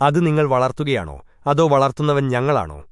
അത് നിങ്ങൾ വളർത്തുകയാണോ? അതോ വളർത്തുന്നവൻ ഞങ്ങളാണോ?